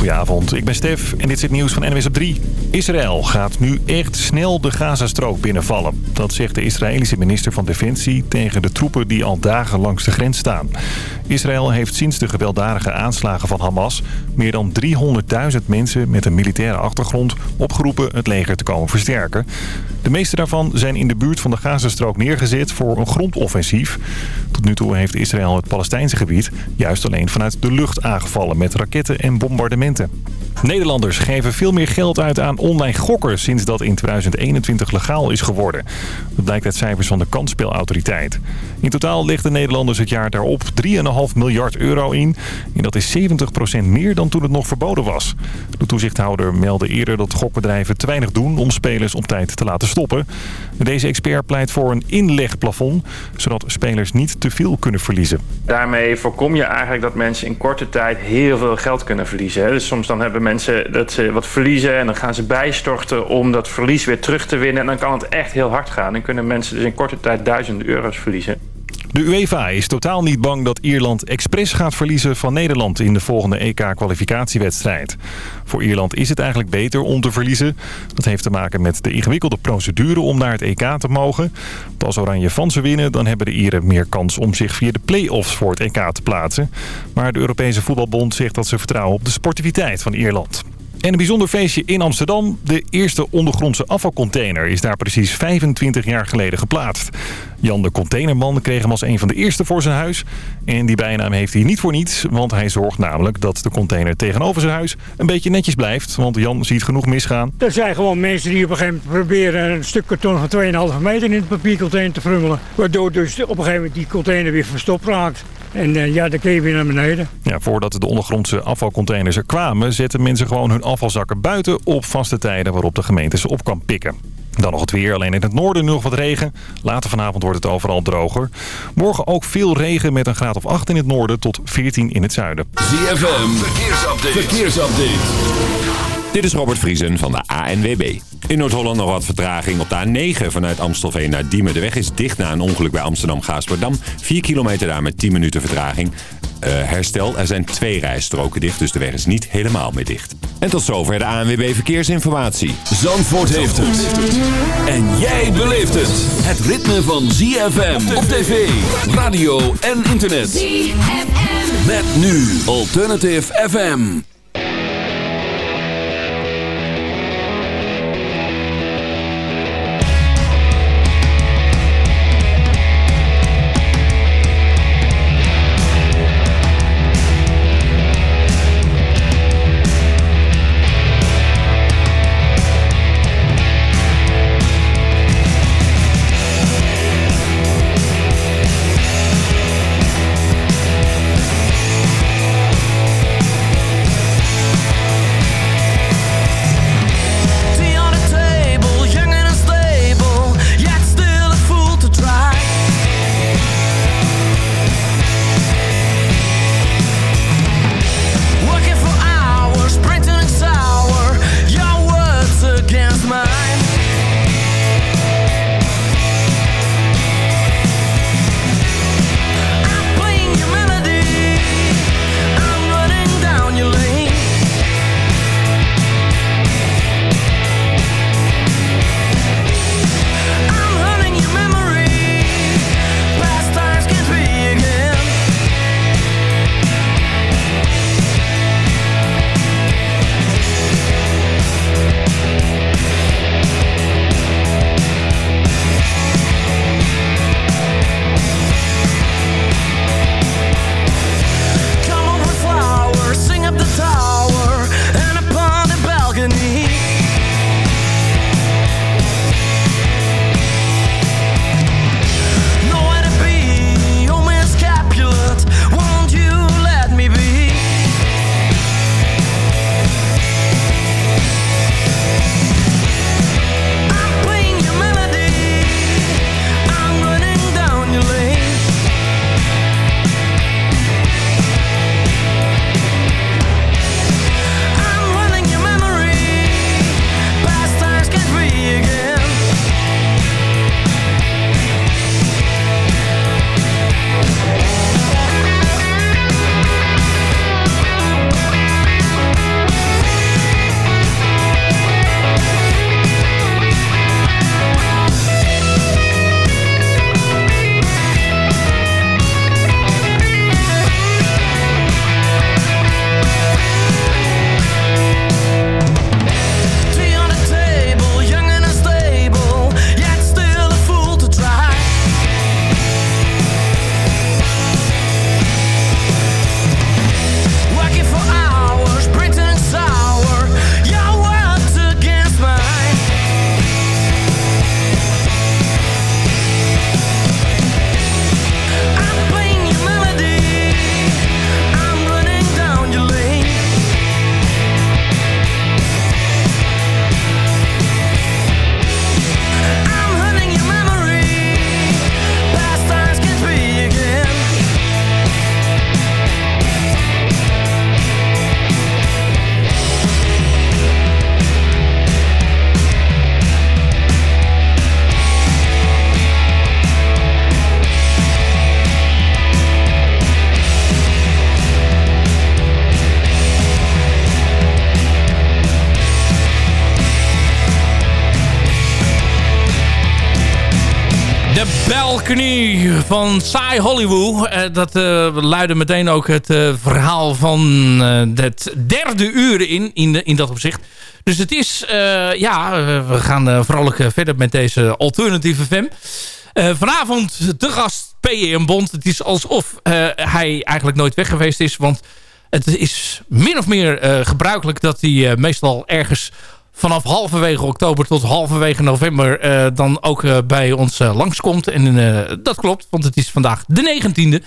Goedenavond, ik ben Stef en dit is het nieuws van NWS op 3. Israël gaat nu echt snel de Gazastrook binnenvallen. Dat zegt de Israëlische minister van Defensie tegen de troepen die al dagen langs de grens staan. Israël heeft sinds de gewelddadige aanslagen van Hamas... meer dan 300.000 mensen met een militaire achtergrond opgeroepen het leger te komen versterken. De meeste daarvan zijn in de buurt van de Gazastrook neergezet voor een grondoffensief. Tot nu toe heeft Israël het Palestijnse gebied juist alleen vanuit de lucht aangevallen met raketten en bombardementen. Nederlanders geven veel meer geld uit aan online gokken sinds dat in 2021 legaal is geworden. Dat blijkt uit cijfers van de Kansspelautoriteit. In totaal legden Nederlanders het jaar daarop 3,5 miljard euro in. En dat is 70% meer dan toen het nog verboden was. De toezichthouder meldde eerder dat gokbedrijven te weinig doen om spelers op tijd te laten stoppen. Deze expert pleit voor een inlegplafond, zodat spelers niet te veel kunnen verliezen. Daarmee voorkom je eigenlijk dat mensen in korte tijd heel veel geld kunnen verliezen. Dus soms dan hebben mensen dat ze wat verliezen en dan gaan ze bijstorten om dat verlies weer terug te winnen. En dan kan het echt heel hard gaan. Dan kunnen mensen dus in korte tijd duizenden euro's verliezen. De UEFA is totaal niet bang dat Ierland expres gaat verliezen van Nederland in de volgende EK-kwalificatiewedstrijd. Voor Ierland is het eigenlijk beter om te verliezen. Dat heeft te maken met de ingewikkelde procedure om naar het EK te mogen. Als Oranje van ze winnen, dan hebben de Ieren meer kans om zich via de play-offs voor het EK te plaatsen. Maar de Europese Voetbalbond zegt dat ze vertrouwen op de sportiviteit van Ierland. En een bijzonder feestje in Amsterdam. De eerste ondergrondse afvalcontainer is daar precies 25 jaar geleden geplaatst. Jan de Containerman kreeg hem als een van de eerste voor zijn huis. En die bijnaam heeft hij niet voor niets, want hij zorgt namelijk dat de container tegenover zijn huis een beetje netjes blijft. Want Jan ziet genoeg misgaan. Er zijn gewoon mensen die op een gegeven moment proberen een stuk karton van 2,5 meter in het papiercontainer te frummelen. Waardoor dus op een gegeven moment die container weer verstopt raakt. En uh, ja, dan kun je weer naar beneden. Ja, voordat de ondergrondse afvalcontainers er kwamen... zetten mensen gewoon hun afvalzakken buiten op vaste tijden... waarop de gemeente ze op kan pikken. Dan nog het weer, alleen in het noorden nog wat regen. Later vanavond wordt het overal droger. Morgen ook veel regen met een graad of 8 in het noorden tot 14 in het zuiden. ZFM, verkeersupdate. verkeersupdate. Dit is Robert Vriesen van de ANWB. In Noord-Holland nog wat vertraging op de A9 vanuit Amstelveen naar Diemen. De weg is dicht na een ongeluk bij Amsterdam-Gaasperdam. 4 kilometer daar met 10 minuten vertraging. Uh, herstel, er zijn twee rijstroken dicht, dus de weg is niet helemaal meer dicht. En tot zover de ANWB Verkeersinformatie. Zandvoort heeft het. En jij beleeft het. Het ritme van ZFM op tv, radio en internet. ZFM. Met nu Alternative FM. Balcony van Sai Hollywood. Uh, dat uh, luidde meteen ook het uh, verhaal van het derde uur in, in, in dat opzicht. Dus het is, ja, we gaan vrolijk verder met deze alternatieve FM. vanavond de gast P.E.M. Bond. Het is alsof hij eigenlijk nooit weg geweest is. Want het is min of meer gebruikelijk dat hij meestal ergens vanaf halverwege oktober tot halverwege november uh, dan ook uh, bij ons uh, langskomt. En dat klopt, want het is vandaag de 19e.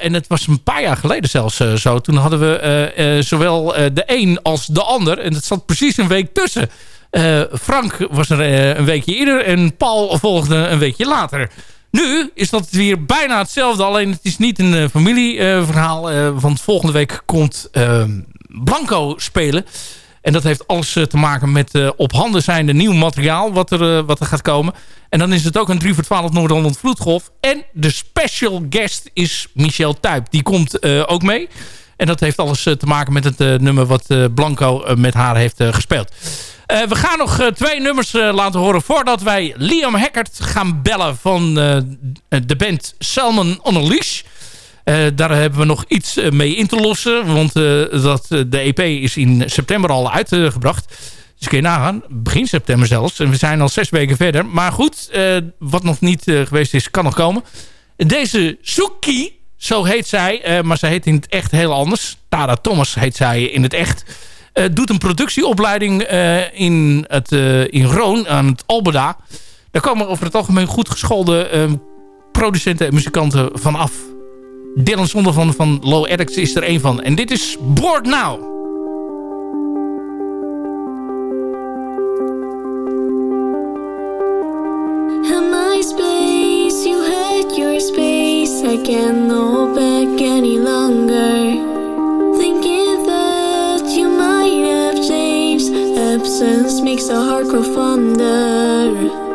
en het was een paar jaar geleden zelfs zo. Toen hadden we zowel de een als de ander. En het zat precies een week tussen. Frank was er een weekje eerder en Paul volgde een weekje later. Nu is dat weer bijna hetzelfde, alleen het is niet een familieverhaal. want volgende week komt Blanco spelen. En dat heeft alles eh, te maken met uh, op handen zijnde nieuw materiaal wat er, uh, wat er gaat komen. En dan is het ook een 3 voor 12 Noord-Holland Vloedgolf. En de special guest is Michel Tuyp. Die komt ook mee. En dat heeft alles te maken met het nummer wat Blanco met haar heeft gespeeld. we gaan nog twee nummers laten horen voordat wij Liam Hackert gaan bellen van de band Salmon on a Leash. Uh, daar hebben we nog iets eh, mee in te lossen. Want uh, dat, de EP is in september al uitgebracht. Dus kun je nagaan. Begin september zelfs. En we zijn al zes weken verder. Maar goed, wat nog niet geweest is, kan nog komen. Deze Suki, zo heet zij. maar zij heet in het echt heel anders. Tara Thomas heet zij in het echt. doet een productieopleiding in, het, in Roon aan het Albeda. Daar komen over het algemeen goed geschoolde producenten en muzikanten vanaf. Dylan Zonder van, van Low Addicts is er een van. En dit is Board Now. I can't go back any longer. Thinking that you might have changed. Absence makes the heart grow fonder.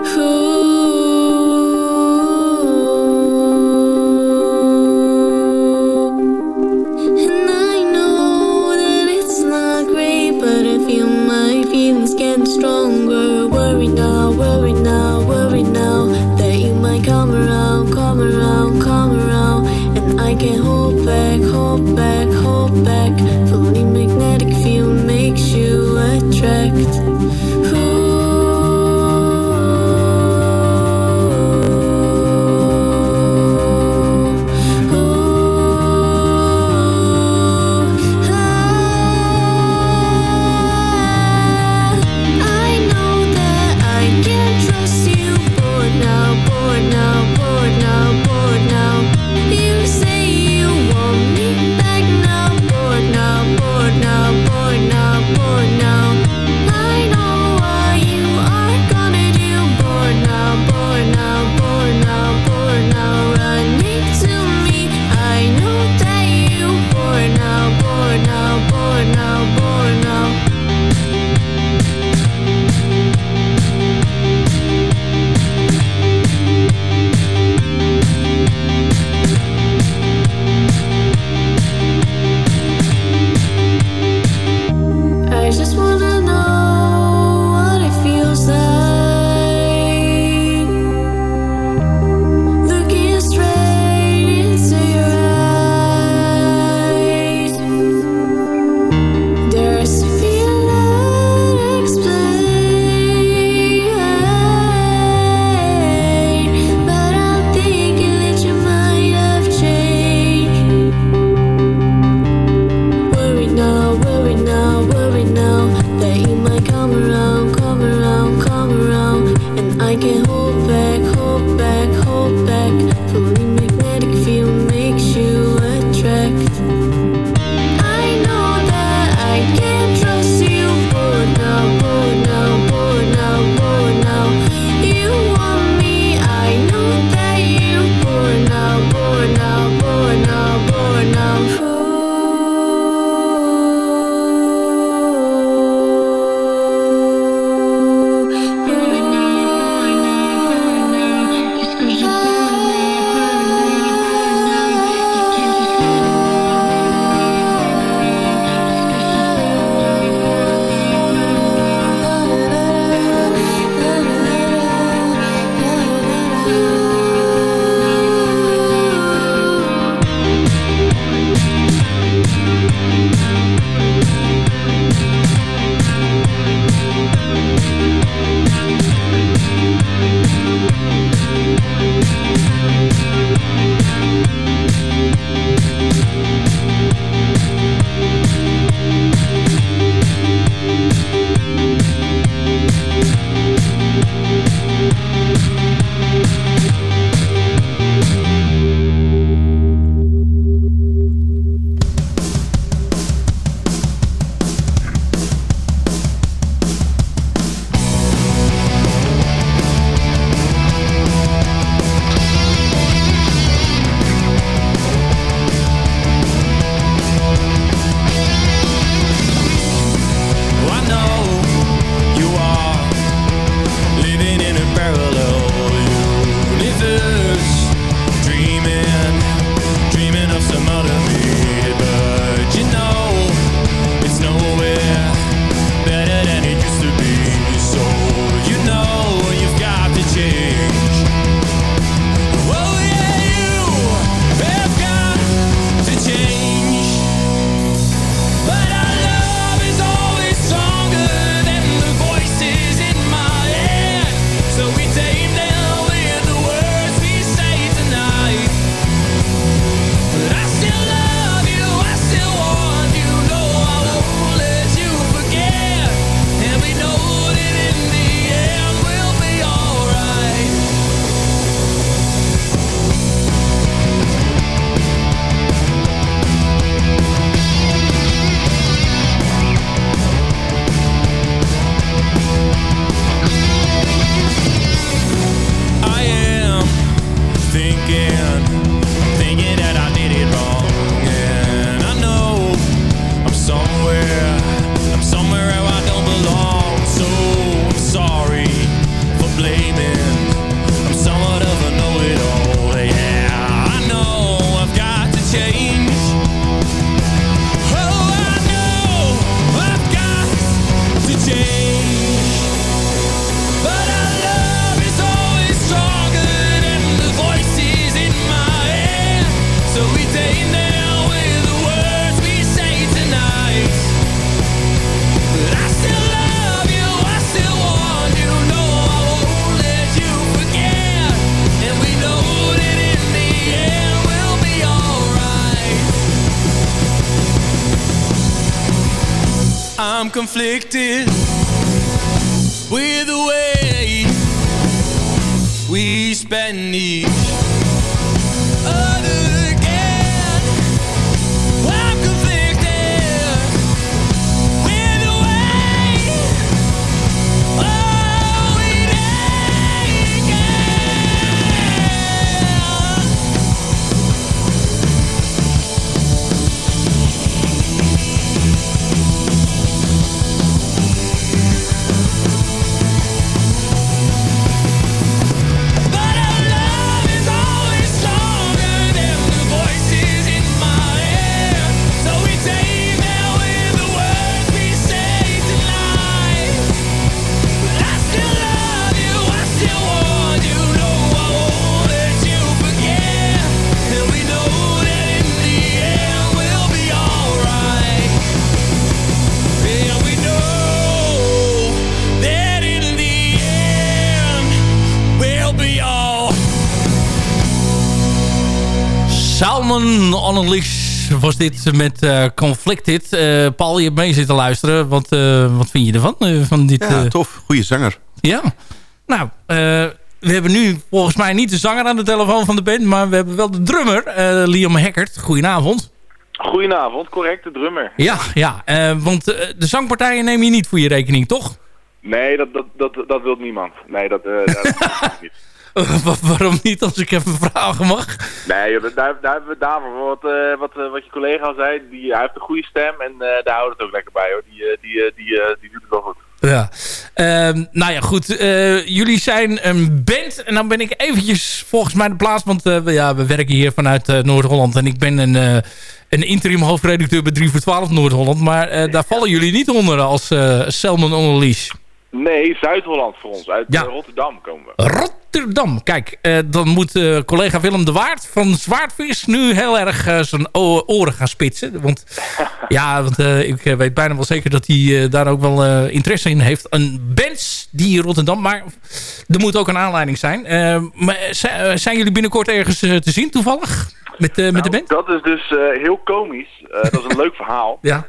On Unleash was dit met eh, Conflicted. Eh, Paul, je hebt mee zitten luisteren. Wat, eh, wat vind je ervan? van dit, Ja, tof. Goeie zanger. ja. Nou, eh, we hebben nu volgens mij niet de zanger aan de telefoon van de band... maar we hebben wel de drummer, eh, Liam Hackert. Goedenavond. Goedenavond, correct, de drummer. Ja, ja eh, want de zangpartijen neem je niet voor je rekening, toch? Nee, dat, dat, dat, dat wil niemand. Nee, dat, eh dat dat niet. Wa- Waarom niet, als ik even vragen mag? Nee, joh, daar, daar hebben we daarvoor. Wat, eh, wat, eh, wat je collega al zei, die, hij heeft een goede stem en eh, daar houdt het ook lekker bij hoor. Die, die, die, die doet het wel goed. Ja. Ehm, nou ja, goed. jullie zijn een band. En dan ben ik eventjes volgens mij de plaats. Want we, ja, we werken hier vanuit Noord-Holland. En ik ben een, een interim hoofdredacteur bij 3 voor 12 Noord-Holland. Maar daar vallen jullie niet onder als Selman on a Leash. Nee, Zuid-Holland voor ons. Uit Ja. eh, Rotterdam komen we. Rotterdam. Kijk, eh, dan moet eh, collega Willem de Waard van Zwaardvis nu heel erg zijn oren gaan spitsen. Want ja, want, ik weet bijna wel zeker dat hij daar ook wel interesse in heeft. Een band die in Rotterdam, maar er moet ook een aanleiding zijn. Maar zi- zijn jullie binnenkort ergens te zien toevallig? Met, met de Nou, band? Dat is dus heel komisch. Dat is een leuk verhaal. Ja,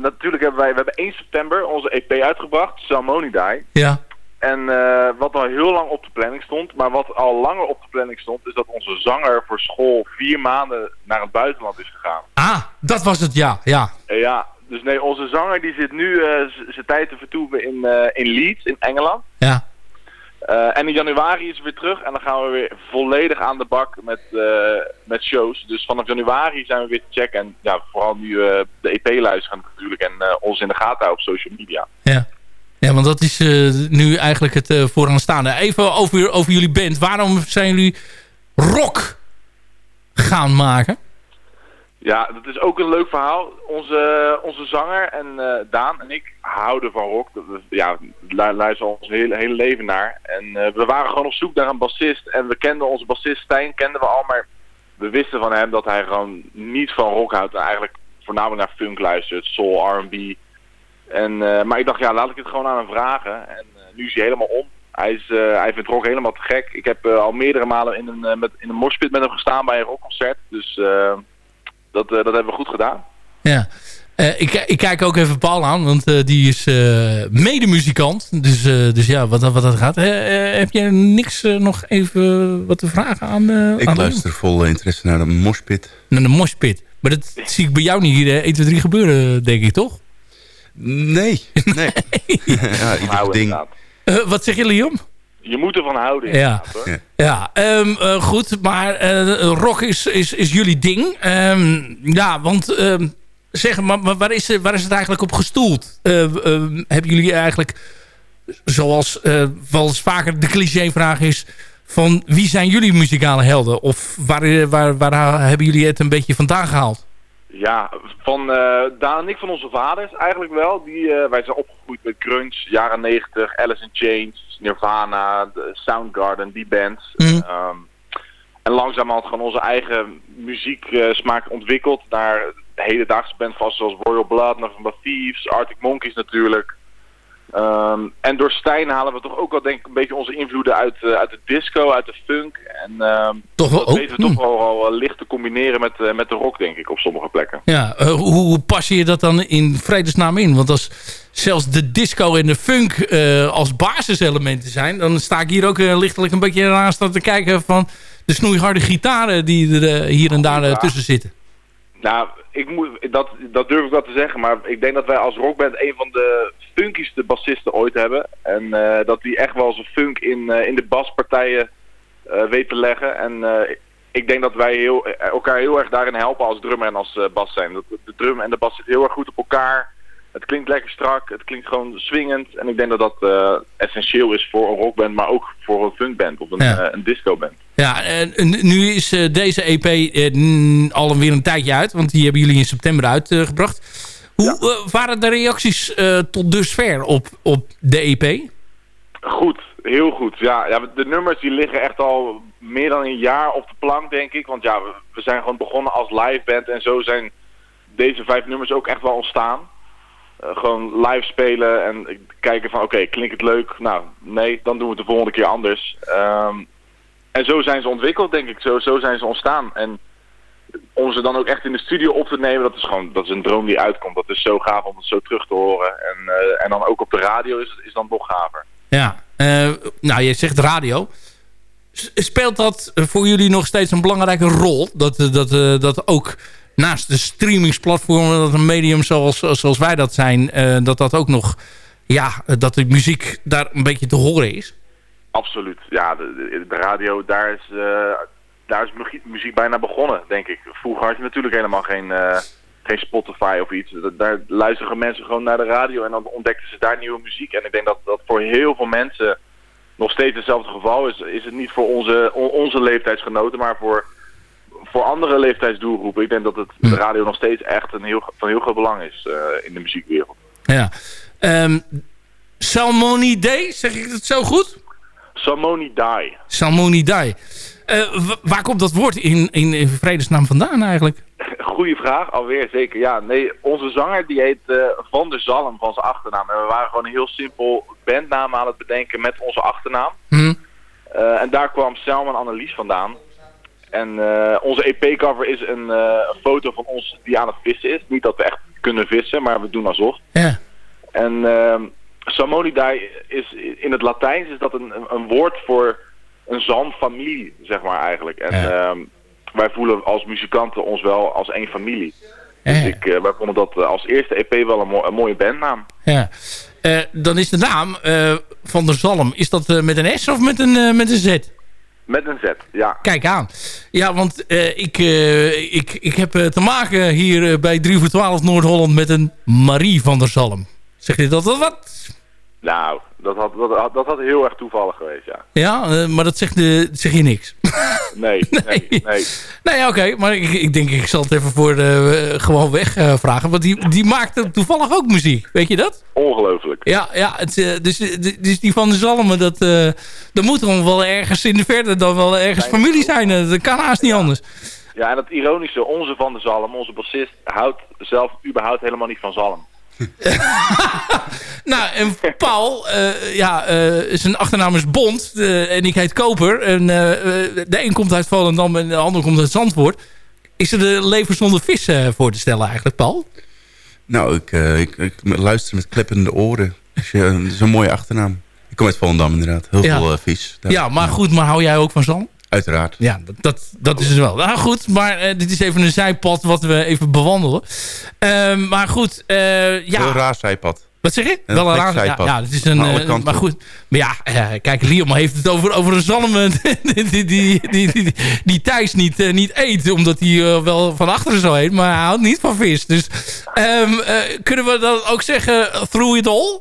natuurlijk hebben wij we hebben 1 september onze EP uitgebracht, Salmonidai. ja. En eh, wat al heel lang op de planning stond, maar wat al langer op de planning stond, is dat onze zanger voor school vier maanden naar het buitenland is gegaan. Ah, dat was het, ja. ja. Eh, ja, dus nee, onze zanger die zit nu eh, z- zijn tijd te vertoeven in, eh, in Leeds, in Engeland. Ja, Eh, en in januari is hij weer terug en dan gaan we weer volledig aan de bak met, eh, met shows. Dus vanaf januari zijn we weer te checken. En ja, vooral nu eh, de EP luisteren natuurlijk en ons in de gaten houden op social media. ja. Ja, want dat is nu eigenlijk het vooraanstaande. Even over, over jullie band. Waarom zijn jullie rock gaan maken? Ja, dat is ook een leuk verhaal. Onze, onze zanger en eh, Daan en ik houden van rock. We- Ja, lu- luisteren ons hele, hele leven naar. En eh, we waren gewoon op zoek naar een bassist. En we kenden onze bassist Stijn, kenden we al. Maar we wisten van hem dat hij gewoon niet van rock houdt. En eigenlijk voornamelijk naar funk luistert, soul, R&B. En, eh, maar ik dacht, ja, laat ik het gewoon aan hem vragen. En nu is hij helemaal om. Hij, is, hij vindt rock helemaal te gek. Ik heb al meerdere malen in een, met, in een morspit met hem gestaan bij een rockconcert. Dus... dat, eh, dat hebben we goed gedaan. Ja. Eh, ik, ik kijk ook even Paul aan, want eh, die is eh medemuzikant. Dus, eh, dus ja, wat, wat dat gaat. Heb je niks nog even wat te vragen aan uh, Ik luister vol interesse naar de moshpit. Naar de moshpit. Maar dat zie ik bij jou niet hier 1, 2, 3 gebeuren, denk ik, toch? Nee, nee. ja, ieder ding. wat zeg je, Liam? Je moet ervan houden. Ja. hoor. Ja. Ja, ehm, eh, goed. Maar eh, rock is, is, is jullie ding. Ehm, ja, want ehm, zeg maar, waar, is, waar is het eigenlijk op gestoeld? Eh, ehm, hebben jullie eigenlijk, zoals eh, wel eens vaker de clichévraag is... van wie zijn jullie muzikale helden? Of waar, waar, waar hebben jullie het een beetje vandaan gehaald? Ja, van eh, Daan en ik van onze vaders eigenlijk wel. Die, eh, wij zijn opgegroeid met grunge, jaren 90, Alice in Chains, Nirvana, de Soundgarden, die bands. Mhm. Ehm, en langzamerhand gewoon onze eigen muzieksmaak ontwikkeld naar hedendaagse bands vast zoals Royal Blood, November Thieves, Arctic Monkeys natuurlijk. Ehm, en door Stijn halen we toch ook wel denk ik een beetje onze invloeden uit, eh, uit de disco, uit de funk. En ehm, Toch wel, dat weten we hm. toch wel, wel eh, licht te combineren met, eh, met de rock denk ik op sommige plekken. Ja, eh, hoe, pas je dat dan in vredesnaam in? Want als zelfs de disco en de funk als basiselementen zijn... dan sta ik hier ook lichtelijk een beetje aan staan te kijken van... de snoeiharde gitaren die er hier en daar tussen zitten. Nou, ik moet, dat, dat durf ik wel te zeggen, maar ik denk dat wij als rockband een van de funkieste bassisten ooit hebben. En eh, dat die echt wel zijn funk in, eh, in de baspartijen eh weet te leggen. En ik denk dat wij heel, elkaar heel erg daarin helpen als drummer en als bas zijn. Dat, de drum en de bas zitten heel erg goed op elkaar. Het klinkt lekker strak, het klinkt gewoon swingend. En ik denk dat dat eh, essentieel is voor een rockband, maar ook voor een funkband of een, Ja. eh, een discoband. Ja, en nu is eh, deze EP n- alweer een tijdje uit. Want die hebben jullie in september uitgebracht. Hoe waren de reacties tot dusver op, op de EP? Goed, heel goed. Ja, ja, de nummers die liggen echt al meer dan een jaar op de plank, denk ik. Want ja, we, we zijn gewoon begonnen als liveband en zo zijn deze vijf nummers ook echt wel ontstaan. Eh, gewoon live spelen en kijken van oké, klinkt het leuk? Nou, nee, dan doen we het de volgende keer anders. Ehm, en zo zijn ze ontwikkeld, denk ik. Zo, zo zijn ze ontstaan. En om ze dan ook echt in de studio op te nemen, dat is gewoon dat is een droom die uitkomt. Dat is zo gaaf om het zo terug te horen. En, eh, en dan ook op de radio is, is dan nog gaver. Ja, eh, nou je zegt radio. Speelt dat voor jullie nog steeds een belangrijke rol? Dat, dat, dat ook naast de streamingsplatformen, dat een medium zoals, zoals wij dat zijn, eh, dat dat ook nog, ja, dat de muziek daar een beetje te horen is? Absoluut. Ja, de, de, radio, daar is, eh, daar is muziek, bijna begonnen, denk ik. Vroeger had je natuurlijk helemaal geen, eh, geen Spotify of iets. Da- Daar luisteren mensen gewoon naar de radio en dan ontdekten ze daar nieuwe muziek. En ik denk dat dat voor heel veel mensen nog steeds hetzelfde geval is. Is het niet voor onze, on- onze leeftijdsgenoten, maar voor, voor andere leeftijdsdoelgroepen. Ik denk dat het, de radio nog steeds echt een heel, van heel groot belang is eh, in de muziekwereld. Ja. Ehm Salmonidae, zeg ik het zo goed? Samoni Die. Salmonidae. Eh wa- waar komt dat woord in, in, in vredesnaam vandaan eigenlijk? Goeie vraag, alweer zeker. Ja, nee, onze zanger die heet eh, Van der Zalm van zijn achternaam. En we waren gewoon een heel simpel bandnaam aan het bedenken met onze achternaam. Hm? Eh, en daar kwam Selman Annelies vandaan. En eh, onze EP-cover is een, eh, een foto van ons die aan het vissen is. Niet dat we echt kunnen vissen, maar we doen alsof. Ja. En ehm Salmonidae is in het Latijns is dat een, een, woord voor een zalmfamilie, zeg maar eigenlijk. En Ja. ehm, wij voelen als muzikanten ons wel als één familie. Ja. Dus ik, eh, wij vonden dat als eerste EP wel een, mo- een mooie bandnaam. Ja. Dan is de naam van der Zalm, is dat met een S of met een, met een Z? Met een Z, ja. Kijk aan. Ja, want eh, ik, eh, ik, ik heb eh, te maken hier bij 3 voor 12 Noord-Holland met een Marie van der Zalm. Zeg je dat wat? Nou, dat had, dat, had- dat had heel erg toevallig geweest, ja. Ja, eh, maar dat zegt, eh, zeg je niks. Nee, nee, nee. Nee, oké, maar ik, ik denk ik zal het even voor de, eh, gewoon weg eh, vragen. Want die, die maakte toevallig ook muziek, weet je dat? Ongelooflijk. Ja, ja het, dus, dus die van de Zalmen, dat, dat moet dan wel ergens in de verte dan wel ergens familie zijn. Dat kan haast niet anders. Ja, en het ironische, onze Van der Zalm, onze bassist, houdt zelf überhaupt helemaal niet van zalm. Nou, en Paul, eh, ja, eh, zijn achternaam is Bond eh, en ik heet Koper. En de een komt uit Volendam en de ander komt uit Zandvoort. Is er de leven zonder vis voor te stellen eigenlijk, Paul? Nou, ik, ik, ik luister met kleppende oren. Is een mooie achternaam. Ik kom uit Volendam inderdaad. Heel Ja. veel vis. Daar- Ja, maar goed, maar hou jij ook van zalm? Uiteraard. Ja, dat, dat, dat is het wel. Nou goed, maar eh, dit is even een zijpad wat we even bewandelen. Ehm, maar goed, eh, Heel ja. raar zijpad. Wat zeg je? Een Wel een raar ja, zijpad. ja, het is een. Alle eh, maar goed, maar ja, kijk, Liam heeft het over, over een zalm die, die, die, die, die, die Thijs niet, niet eet, omdat hij wel van achteren zo heet, maar hij houdt niet van vis. Dus ehm, eh, kunnen we dan ook zeggen, through it all?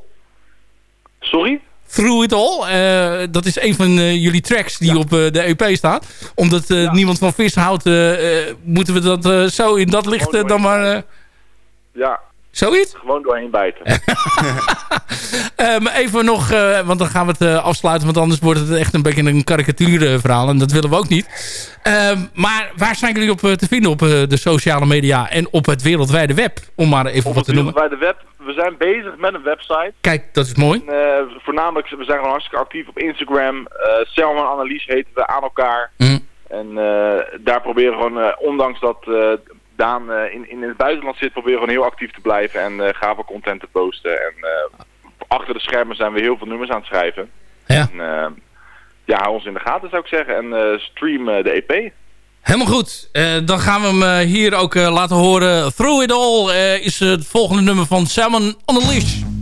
Sorry? Through It All. Eh, dat is een van eh, jullie tracks die op eh, de EP staat. Omdat niemand van vis houdt, moeten we dat zo in dat licht dan maar... Ja, zoiets? gewoon doorheen bijten. Maar even nog, eh, want dan gaan we het eh, afsluiten. Want anders wordt het echt een beetje een karikatuurverhaal. En dat willen we ook niet. Ehm, maar waar zijn jullie op te vinden op de sociale media en op het wereldwijde web? Om maar even Op wat het te noemen. wereldwijde web we zijn bezig met een website. Kijk, dat is mooi. En, voornamelijk, we zijn gewoon hartstikke actief op Instagram. Eh Selman Annelies heten we aan elkaar. Hm. En daar proberen we gewoon, ondanks dat Daan eh, in, in het buitenland zit, proberen we gewoon heel actief te blijven en eh gave content te posten. En eh, achter de schermen zijn we heel veel nummers aan het schrijven. Ja. En, ja, hou ons in de gaten zou ik zeggen. En stream de EP. Helemaal goed. Dan gaan we hem hier ook laten horen. Through It All is het volgende nummer van Salmon on the Leash.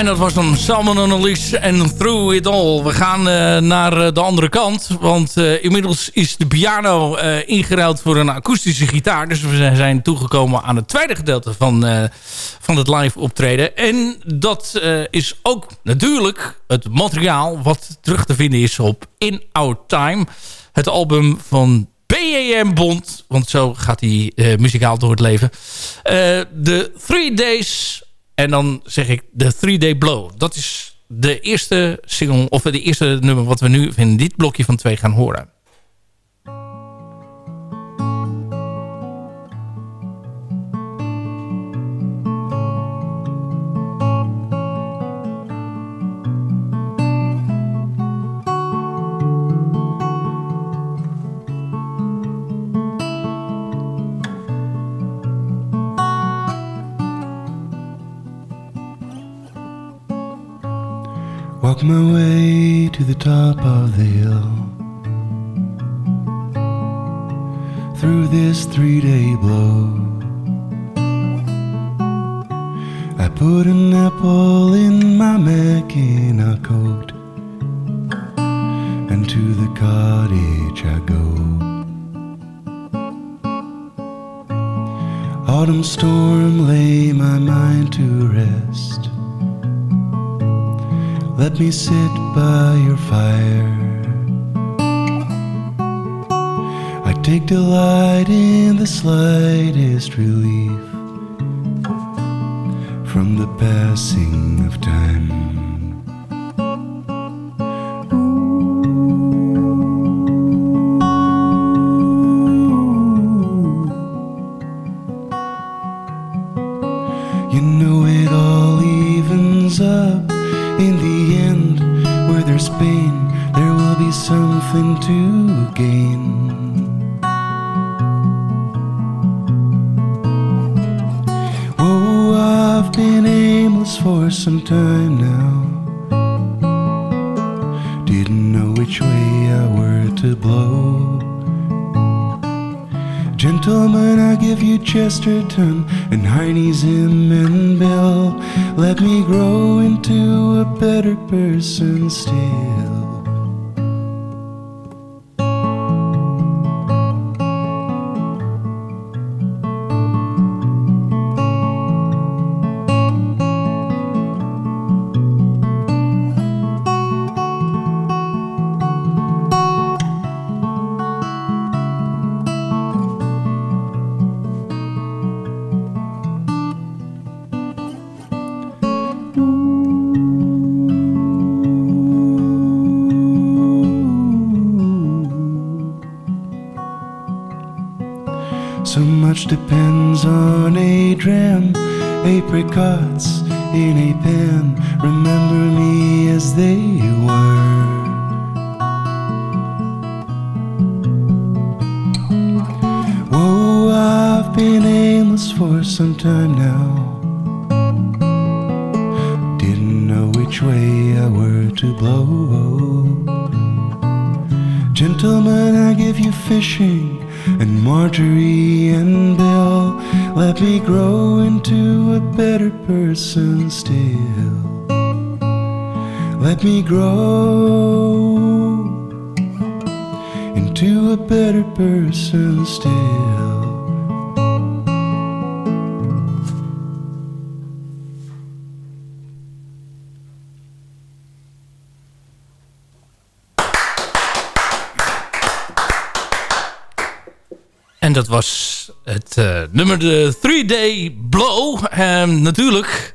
En dat was dan Salmon Annelies en Through It All. We gaan eh, naar eh, de andere kant. Want eh, inmiddels is de piano eh ingeruild voor een akoestische gitaar. Dus we zijn toegekomen aan het tweede gedeelte van, van het live optreden. En dat is ook natuurlijk het materiaal wat terug te vinden is op In Our Time. Het album van BAM Bond. Want zo gaat hij muzikaal door het leven. De Three Days en dan zeg ik de Three Day Blow. Dat is de eerste single, of de eerste nummer wat we nu in dit blokje van twee gaan horen. To the top of the hill. Through this three day blow. I put an apple in my Mackinaw coat. And to the cottage I go. Autumn storm lay my mind to rest. Let me sit by your fire. I take delight in the slightest relief from the passing of time. Fishing and Marjorie and Bill. Let me grow into a better person still. Let me grow into a better person still. Dat was het eh, nummer de 3-Day Blow. Ehm, natuurlijk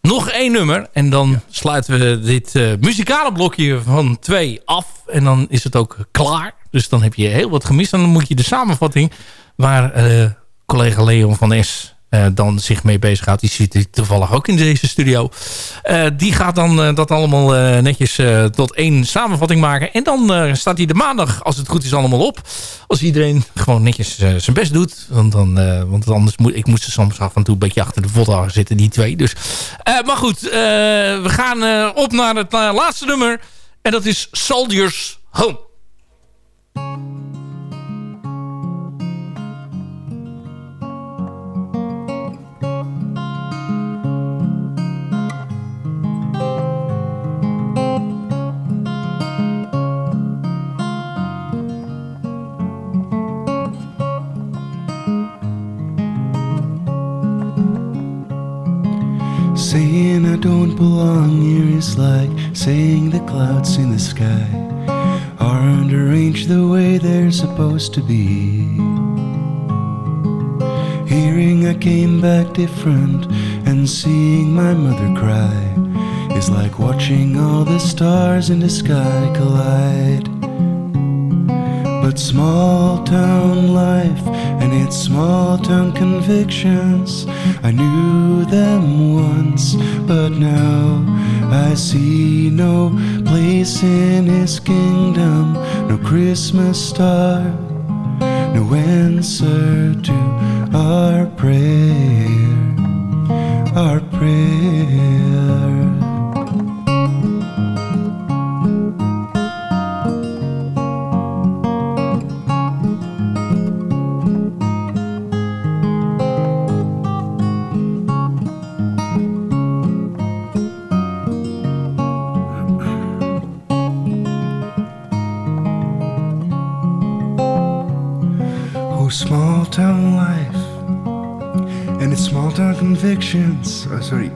nog één nummer. En dan sluiten we dit eh, muzikale blokje van twee af. En dan is het ook klaar. Dus dan heb je heel wat gemist. En dan moet je de samenvatting waar eh, collega Leon van S eh, dan zich mee bezighoudt. Die zit toevallig ook in deze studio. Eh, die gaat dan eh, dat allemaal netjes tot één samenvatting maken. En dan staat hij de maandag, als het goed is, allemaal op. Als iedereen gewoon netjes zijn best doet. Want, dan, want anders moet ik moest soms af en toe een beetje achter de voetbal zitten, die twee. Dus, maar goed, we gaan op naar het laatste nummer. En dat is Soldiers Home. Saying I don't belong here is like saying the clouds in the sky aren't arranged the way they're supposed to be. Hearing I came back different and seeing my mother cry is like watching all the stars in the sky collide. But small town life and its small town convictions, I knew them once, but now I see no place in his kingdom, no Christmas star, no answer to our prayer, our prayer. Convictions. Oh, sorry.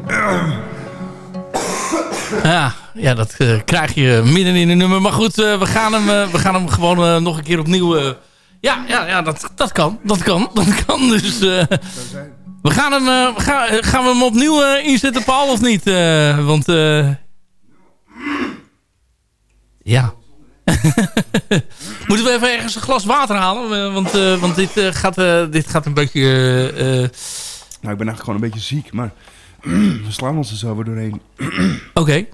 Ja, ja dat eh, krijg je midden in een nummer. Maar goed, eh, we, gaan hem, eh, we gaan hem gewoon nog een keer opnieuw... ja, ja, ja dat, dat kan. Dat kan. Dat kan. Dus we gaan hem, gaan, we hem opnieuw inzetten, Paul, of niet? Want... ja. Moeten we even ergens een glas water halen? Want, want dit, gaat, dit gaat een beetje... Nou, ik ben eigenlijk gewoon een beetje ziek, maar we slaan ons er zo weer doorheen. Oké.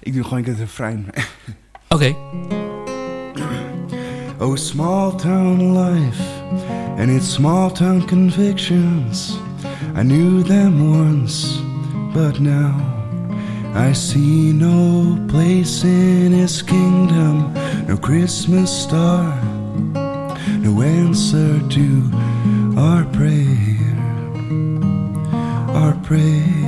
Ik doe gewoon een keer het refrein. Oké. Oh, small town life and its small town convictions. I knew them once, but now I see no place in his kingdom, no Christmas star, no answer to our prayer, our prayer.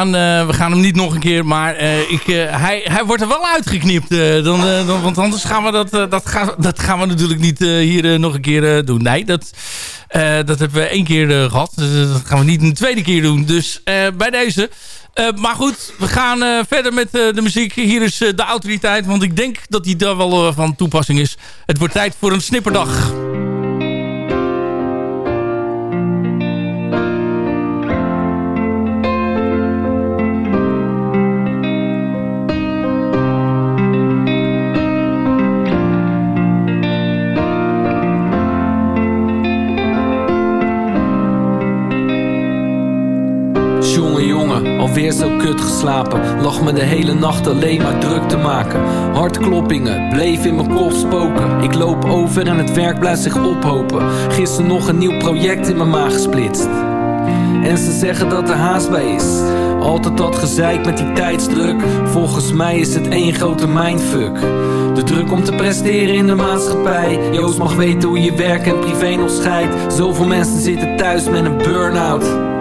Eh, we gaan hem niet nog een keer, maar eh, ik, eh, hij, hij wordt er wel uitgeknipt. dan, dan, want anders gaan we dat, dat, gaan, dat gaan we natuurlijk niet hier nog een keer doen. Nee, dat, dat hebben we één keer eh, gehad. Dus dat gaan we niet een tweede keer doen. Dus bij deze. Maar goed, we gaan verder met de muziek. Hier is de autoriteit, want ik denk dat die daar wel van toepassing is. Het wordt tijd voor een snipperdag. Geslapen. Lag me de hele nacht alleen maar druk te maken. Hartkloppingen, bleef in mijn kop spoken. Ik loop over en het werk blijft zich ophopen. Gisteren nog een nieuw project in mijn maag gesplitst. En ze zeggen dat er haast bij is. Altijd dat gezeik met die tijdsdruk. Volgens mij is het één grote mindfuck. De druk om te presteren in de maatschappij. Joost mag weten hoe je werk en privé nog scheidt. Zoveel mensen zitten thuis met een burn-out.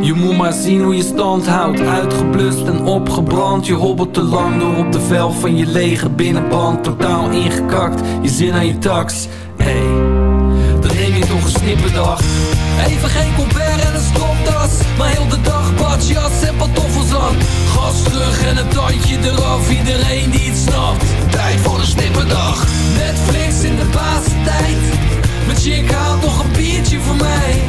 Je moet maar zien hoe je stand houdt. Uitgeblust en opgebrand. Je hobbelt te lang door op de vel van je lege binnenband. Totaal ingekakt, je zin aan je tax. Hey, dan neem je toch een snipperdag. Even geen colbert en een stropdas Maar heel de dag badjas en pantoffels aan Gas terug en een tandje eraf. Iedereen die het snapt. Tijd voor een snipperdag. Netflix in de tijd. Mijn chick haalt nog een biertje voor mij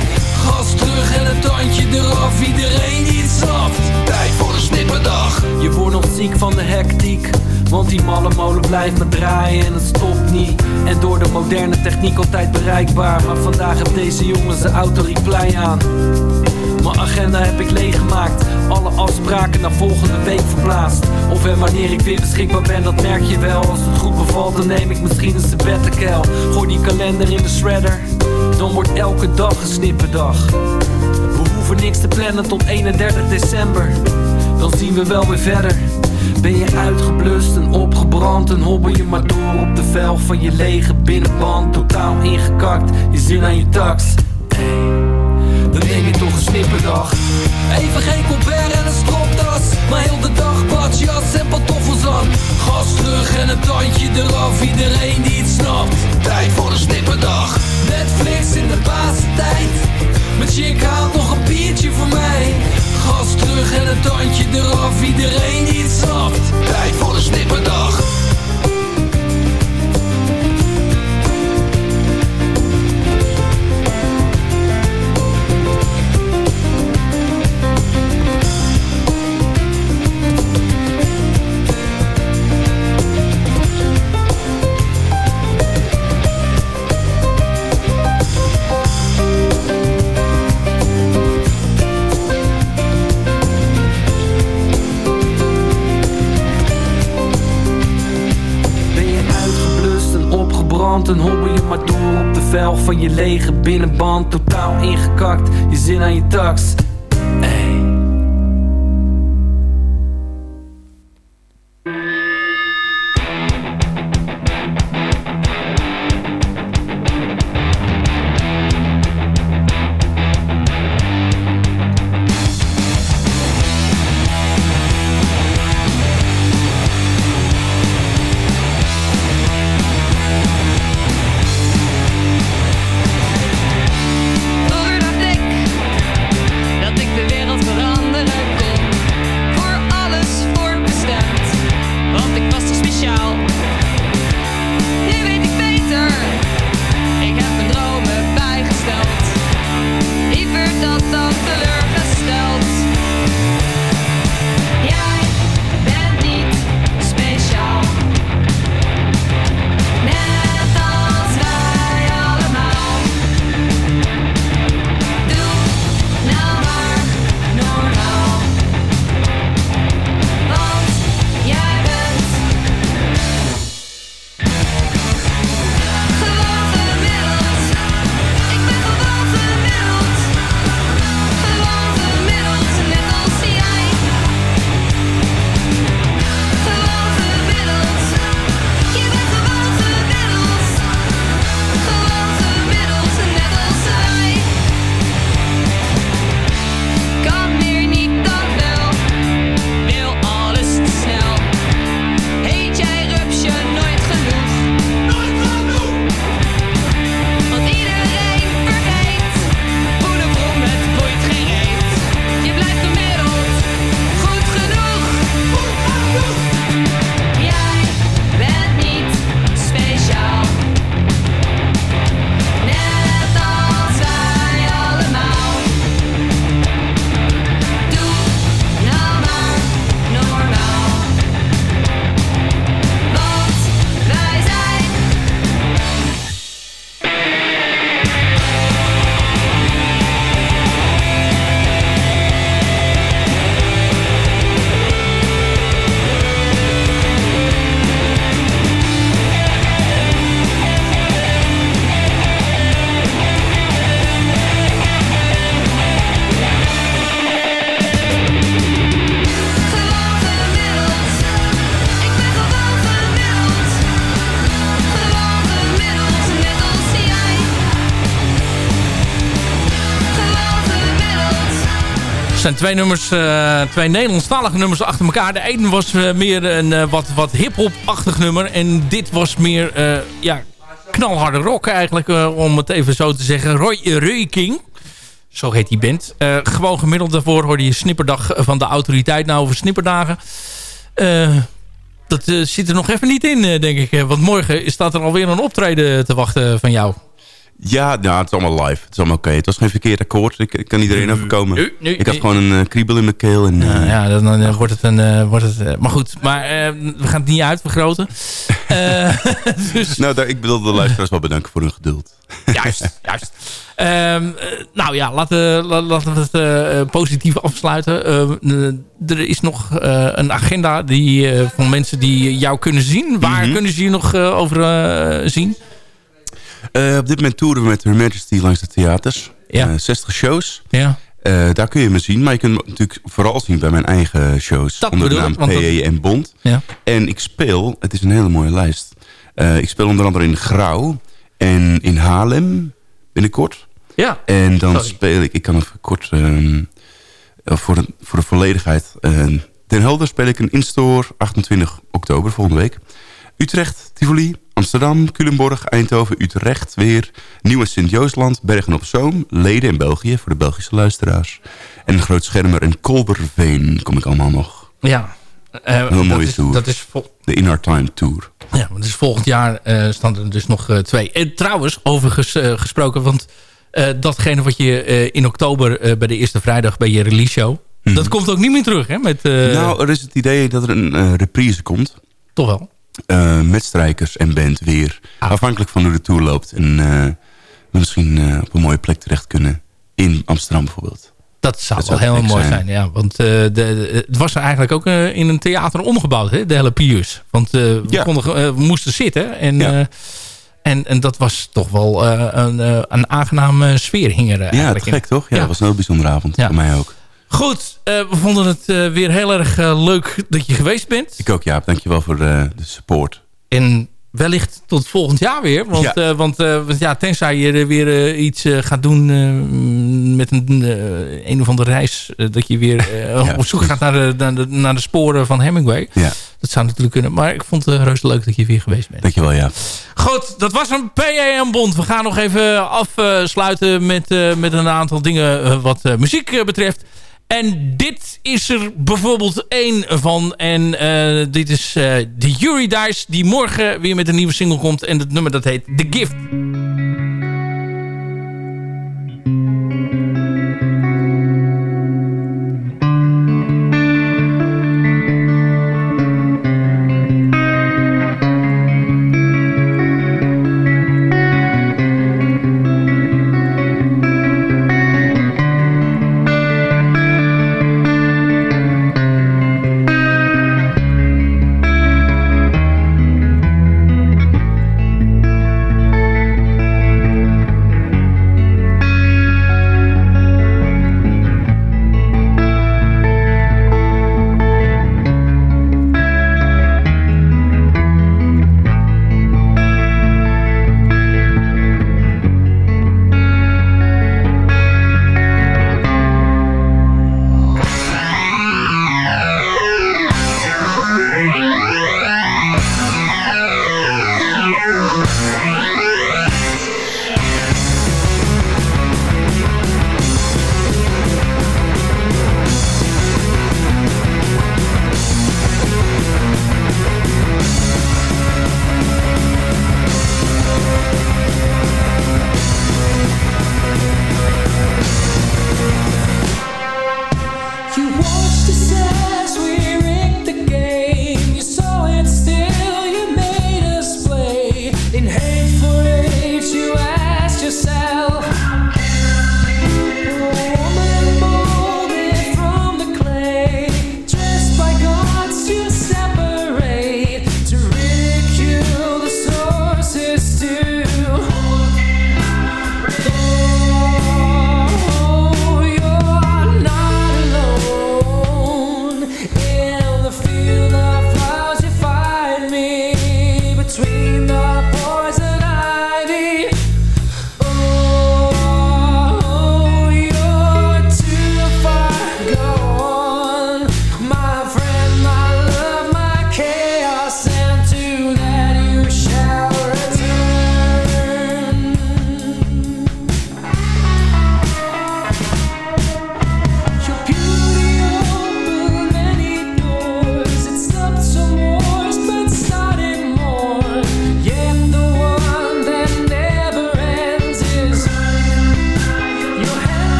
Gas terug en een tandje eraf. Iedereen het snapt Tijd voor een snipperdag. Je wordt nog ziek van de hectiek want die malle molen blijft maar draaien en het stopt niet. En door de moderne techniek altijd bereikbaar Maar vandaag heeft deze jongen zijn auto reply aan. Mijn agenda heb ik leeggemaakt Alle afspraken naar volgende week verplaatst. Of en wanneer ik weer beschikbaar ben, dat merk je wel. Als het goed bevalt, dan neem ik misschien een sabbaticel Gooi die kalender in de shredder Dan wordt elke dag een snipperdag. We hoeven niks te plannen tot 31 december. Dan zien we wel weer verder. Ben je uitgeblust en opgebrand En hobbel je maar door op de velg van je lege binnenband Totaal ingekakt, je zin aan je tax. Hey dan neem je toch een snipperdag. Even geen colbert en een stropdas Maar heel de dag badjas en pantoffels aan Gas terug en een tandje eraf Iedereen die het snapt. Tijd voor een snipperdag Netflix in de tijd. Mijn chick haalt nog een biertje voor mij. Gas terug en een tandje eraf. Iedereen die het snapt. Tijd voor een snipperdag En hobbel je maar door op de velg van je lege binnenband. Totaal ingekakt, je zin aan je tax twee nummers, eh, twee Nederlandstalige nummers achter elkaar. De ene was eh, meer een eh, wat, wat hip-hop-achtig nummer. En dit was meer ja, knalharde rock eigenlijk, om het even zo te zeggen. Roy, Roy King, zo heet die band. Gewoon gemiddeld daarvoor hoorde je Snipperdag van de autoriteit. Nou, over Snipperdagen... dat zit er nog even niet in, denk ik. Want morgen staat er alweer een optreden te wachten van jou. Ja, nou, het is allemaal live. Het is allemaal oké. Het was geen verkeerd akkoord. Ik, ik kan iedereen overkomen. ik had gewoon een eh, kriebel in mijn keel. En, Ja, eh, ja dan, dan, wordt het een... eh, wordt het, maar goed, maar we gaan het niet uitvergroten. Dus Nou, daar, ik wil de luisteraars wel bedanken voor hun geduld. juist, juist. Ehm, eh, nou ja, laten, la- laten we het positief afsluiten. Ehm, eh, er is nog een agenda die, van mensen die jou kunnen zien. Waar Mhm. kunnen ze je nog over zien? Eh, op dit moment toeren we met Her Majesty langs de theaters. Ja. Eh, 60 shows. Ja. Eh, daar kun je me zien. Maar je kunt me natuurlijk vooral zien bij mijn eigen shows. Dat onder de naam dat- PE en Bond. Ja. En ik speel, het is een hele mooie lijst. Eh, ik speel onder andere in Grauw en in Haarlem binnenkort. Ja. En dan Sorry. speel ik, ik kan even kort ehm, eh, voor, de, voor de volledigheid. eh, Den Helder speel ik een instore 28 oktober volgende week. Utrecht, Tivoli, Amsterdam, Culemborg, Eindhoven, Utrecht weer. Nieuwe Sint-Joosland, Bergen-op-Zoom, Leden in België voor de Belgische luisteraars. En Grootschermer en Kolberveen kom ik allemaal nog. Ja. Een dat mooie is- tour. Dat is De In Our Time Tour. Ja, maar dus volgend jaar eh staan er dus nog eh, twee. En trouwens, overigens gesproken, want datgene wat je in oktober bij de eerste vrijdag bij je release show, dat komt ook niet meer terug, hè? Met, Mhm. nou, er is het idee dat er een reprise komt. toch wel. Eh, met strijkers en band weer. Afhankelijk van hoe de tour loopt. En we misschien eh, op een mooie plek terecht kunnen. In Amsterdam bijvoorbeeld. Dat zou Dat wel zou heel mooi zijn. zijn. ja. Want de, de- het was er eigenlijk ook in een theater omgebouwd, hè? de hele Pius. Want we, Ja. konden, we moesten zitten. En, Ja. en, en dat was toch wel een, een aangename sfeer hing er eh, Ja, gek toch? Ja, Ja. dat was een heel bijzondere avond. Ja. Voor mij ook. Goed, eh, we vonden het eh, weer heel erg eh, leuk dat je geweest bent. Ik ook, Jaap. Dankjewel voor de support. En wellicht tot volgend jaar weer. Want, Ja. want, want ja, tenzij je er weer iets gaat doen met een, een of andere reis. dat je weer Ja, op zoek gaat naar de, naar, de, naar de sporen van Hemingway. Ja, Dat zou natuurlijk kunnen. Maar ik vond het reuze leuk dat je weer geweest bent. dankjewel, Jaap. Goed, dat was een PAM Bond. We gaan nog even afsluiten met, met een aantal dingen wat muziek betreft. En dit is er bijvoorbeeld één van. En eh, dit is eh, de Yuri Dice die morgen weer met een nieuwe single komt. En het nummer dat heet The Gift.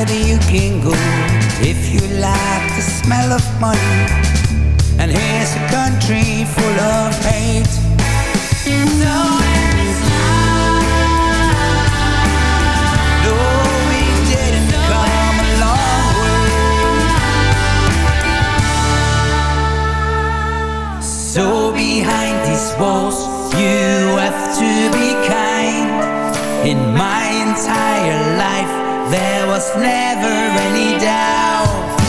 That you can go if you like the smell of money. And here's a country full of hate. So we didn't come a. So behind these walls, you have to be kind. In my entire life, there was never any doubt.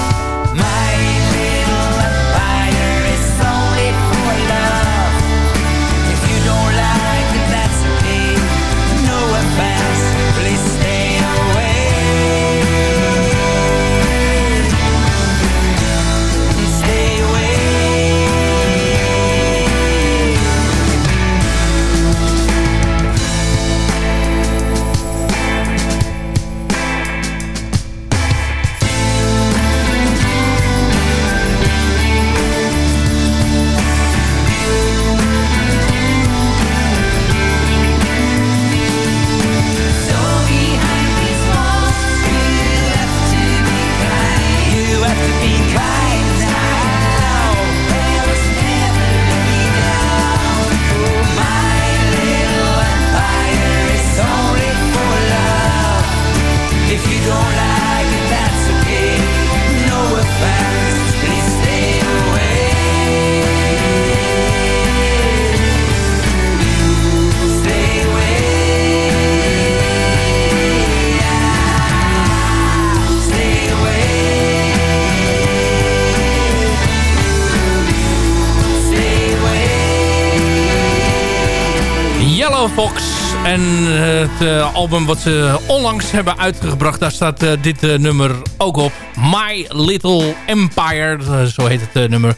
Yellow Fox. En het eh, album wat ze onlangs hebben uitgebracht, daar staat eh, dit eh, nummer ook op. My Little Empire, eh, zo heet het eh, nummer.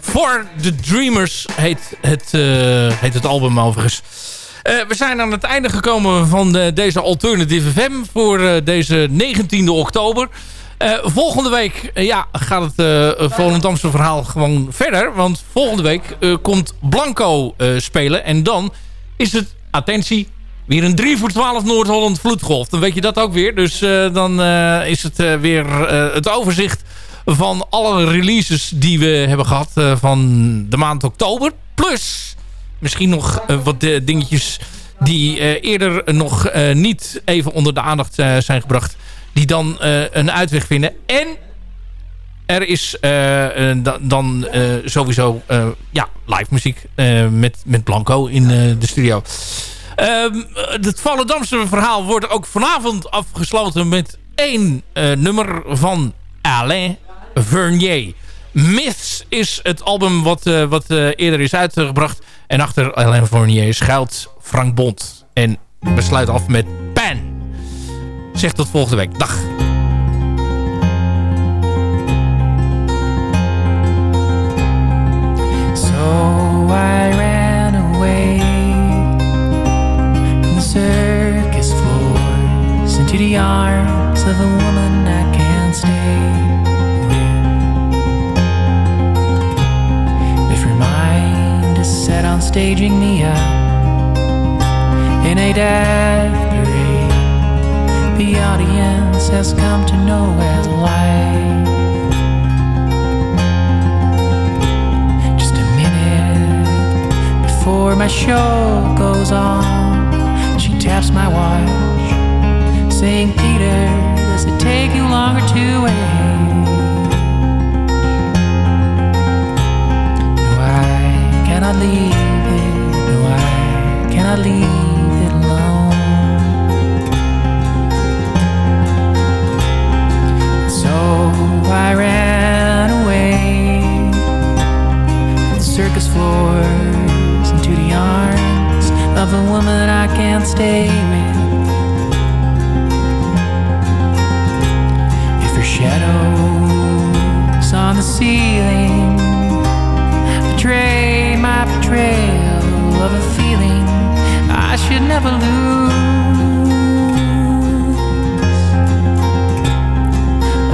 For the Dreamers heet het, eh, heet het album overigens. Eh, we zijn aan het einde gekomen van eh, deze Alternative FM voor eh, deze 19e oktober. Eh, volgende week eh, ja, gaat het eh Volendamse verhaal gewoon verder. Want volgende week eh, komt Blanco eh, spelen. En dan is het, attentie, weer een 3 voor 12 Noord-Holland vloedgolf. Dan weet je dat ook weer. Dus eh, dan eh, is het eh, weer het overzicht van alle releases die we hebben gehad eh, van de maand oktober. Plus misschien nog wat dingetjes die eerder nog niet even onder de aandacht zijn gebracht. Die dan een uitweg vinden. En er is eh, eh, da- dan eh, sowieso ja, live muziek met, met Blanco in de studio. Ehm, het Volendamse verhaal wordt ook vanavond afgesloten met één nummer van Alain Vernier. Myths is het album wat, wat eerder is uitgebracht. En achter Alain Vernier schuilt Frank Bond. En we sluiten af met Pan. Zeg tot volgende week. Dag. I ran away from the circus floors into the arms of a woman I can't stay with. If her mind is set on staging me up in a death parade, the audience has come to know as life. Before my show goes on, she taps my watch, saying, Peter, does it take you longer to wait? No, I cannot leave it. No, I cannot leave it alone. So I ran away the circus the arms of a woman I can't stay with. If her shadows on the ceiling betray my betrayal of a feeling I should never lose.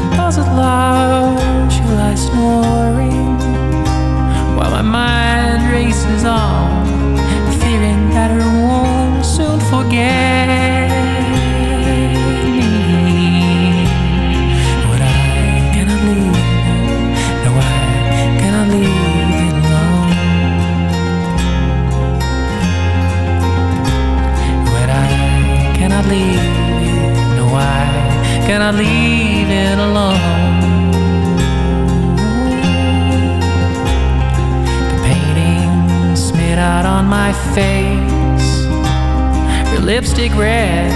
A puzzled love, she lies snoring while my mind races on matter won't soon forget. But I cannot leave, no, I cannot leave it alone. But I cannot leave, no, I cannot leave it alone. out on my face lipstick red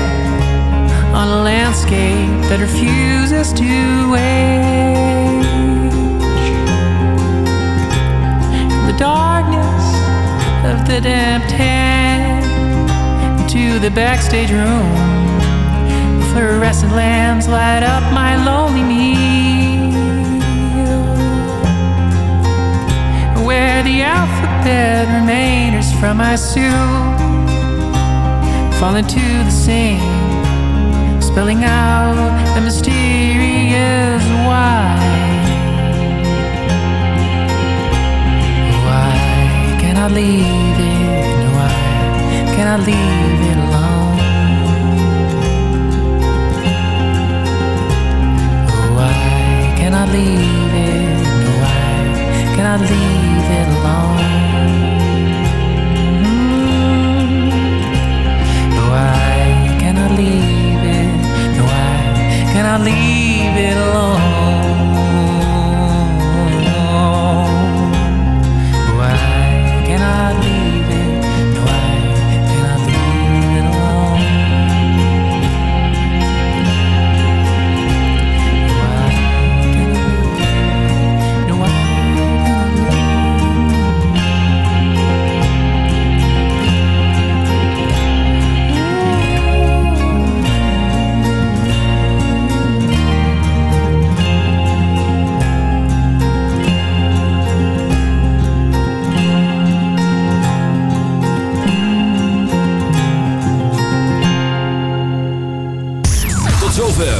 on a landscape that refuses to age. In the darkness of the damp tent into the backstage room. Fluorescent lamps light up my lonely meal. Where the alphabet remainders from my suit fall into the sink, spelling out the mysterious why. Why can I leave it? Why can I leave it alone? Why can I leave it? Why can I leave it alone? leave it. No, I cannot leave it alone.